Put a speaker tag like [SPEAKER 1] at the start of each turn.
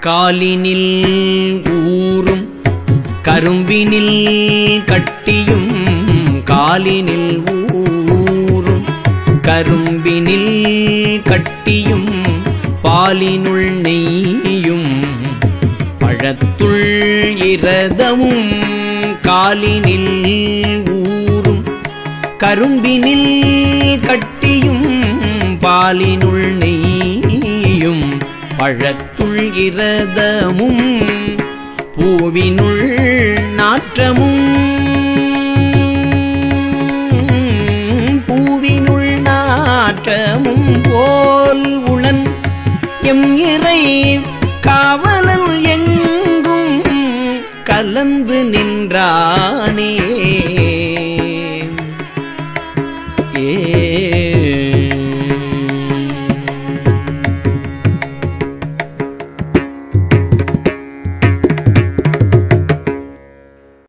[SPEAKER 1] காலினில் ஊறும் கரும்பினில் கட்டியும் காலினில் ஊறும் கரும்பினில் கட்டியும் பாலினுள் நெய்யும் பழத்துள் இரதமும் காலினில் ஊறும் கரும்பினில் கட்டியும் பாலினுள் நெய்யும் பழத்துள் இரதமும் பூவினுள் நாற்றமும். பூவினுள் நாற்றமும் போல் உளன் எம் இறை காவலன் எங்கும் கலந்து நின்றானே. ஏ